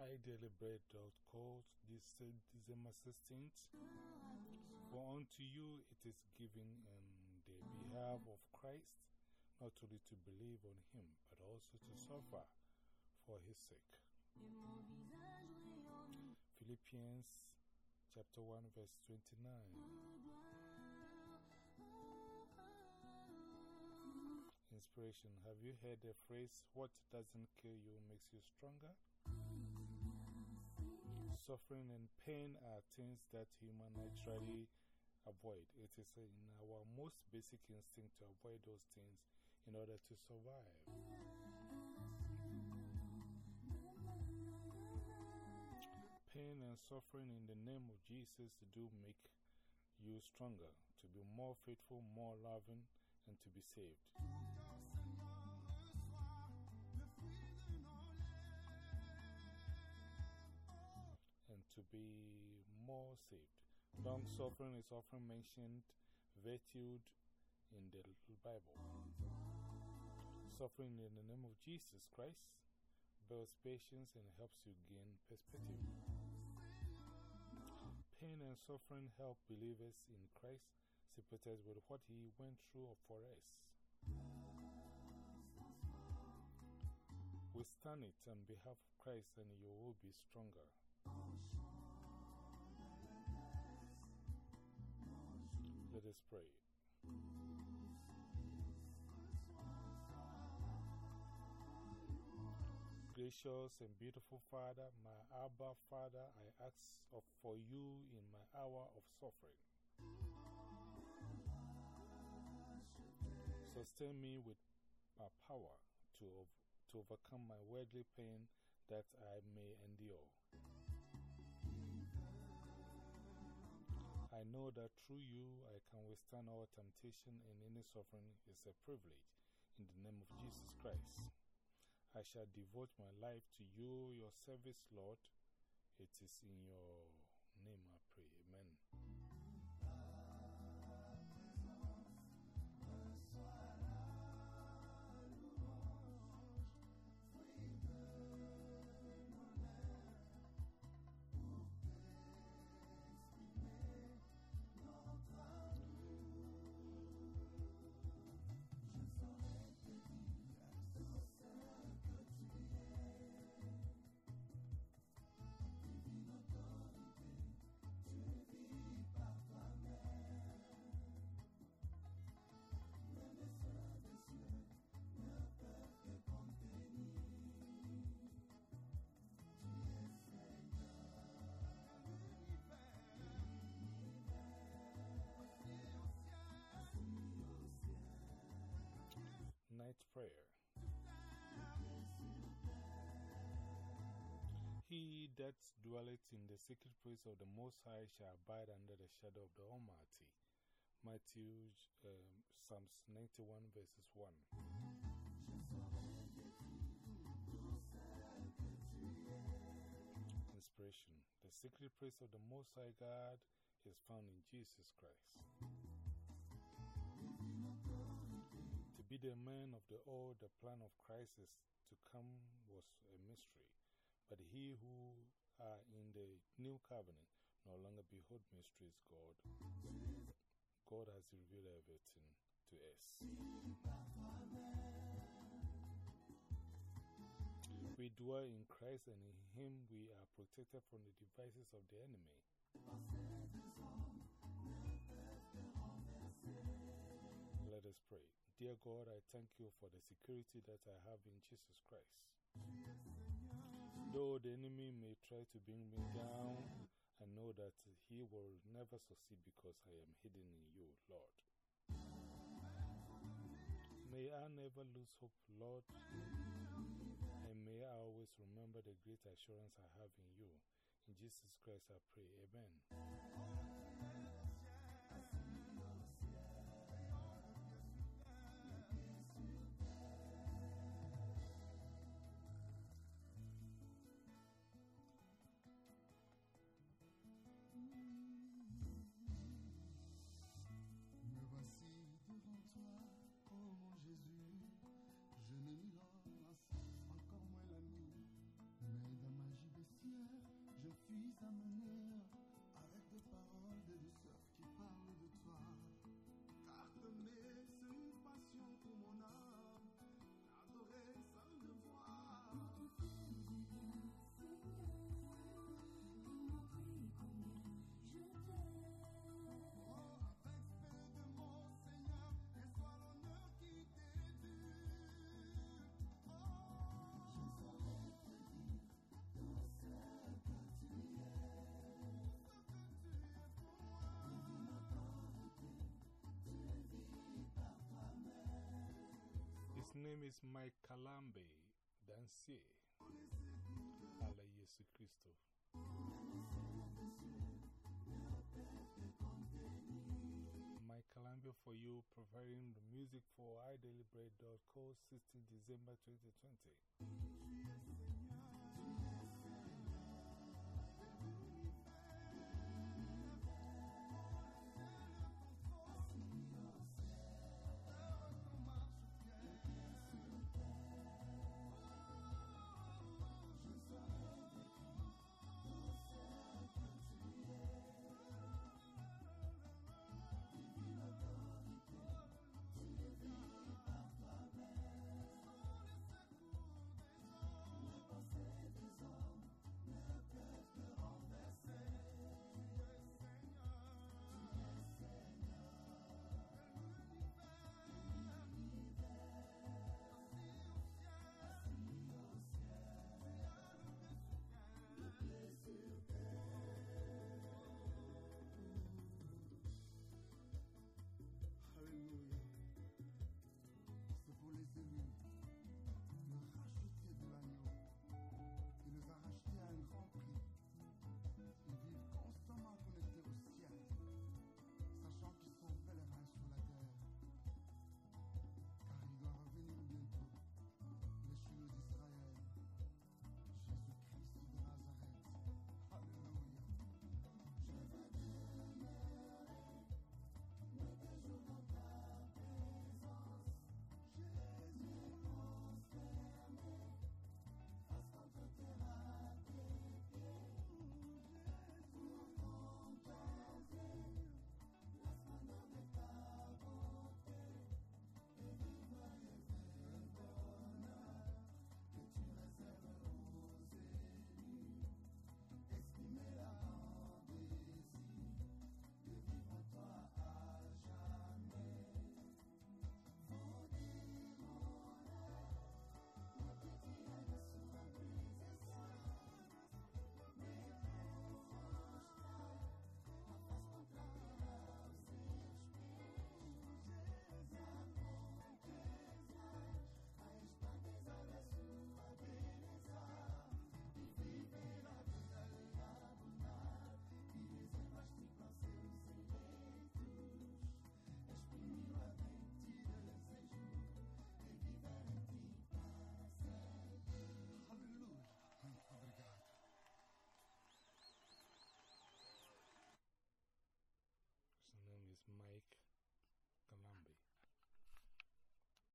idailybread.co this December 16th. For unto you it is given in the behalf of Christ, not only to believe on him, but also to suffer for his sake. Philippians chapter 1, verse 29. Inspiration Have you heard the phrase, What doesn't kill you makes you stronger? Suffering and pain are things that humans naturally avoid. It is in our most basic instinct to avoid those things in order to survive. Pain and suffering in the name of Jesus do make you stronger, to be more faithful, more loving, and to be saved. To be more saved. Long suffering is often mentioned, virtued in the Bible. Suffering in the name of Jesus Christ builds patience and helps you gain perspective. Pain and suffering help believers in Christ sympathize with what He went through for us. Withstand it on behalf of Christ, and you will be stronger. Let us pray. Gracious and beautiful Father, my Abba Father, I ask for you in my hour of suffering. Sustain me with my power to, to overcome my worldly pain that I may endure. I know that through you I can withstand all temptation and any suffering is a privilege. In the name of Jesus Christ, I shall devote my life to you, your service, Lord. It is in your name I Prayer. He that dwelleth in the secret place of the Most High shall abide under the shadow of the Almighty. Matthew um, Psalms 91 verses 1. Inspiration The secret place of the Most High God is found in Jesus Christ. Be the man of the old, the plan of Christ is to come was a mystery. But he who are in the new covenant no longer behold mysteries, God. God has revealed everything to us. We dwell in Christ, and in Him we are protected from the devices of the enemy. Us pray. Dear God, I thank you for the security that I have in Jesus Christ. Though the enemy may try to bring me down, I know that he will never succeed because I am hidden in you, Lord. May I never lose hope, Lord, and may I always remember the great assurance I have in you. In Jesus Christ I pray, Amen. सामने name is Mike Kalambe Danse. Ala Yesu Christo. Mike Kalambe for you, providing the music for idailybread.co 16 December 2020. Mike.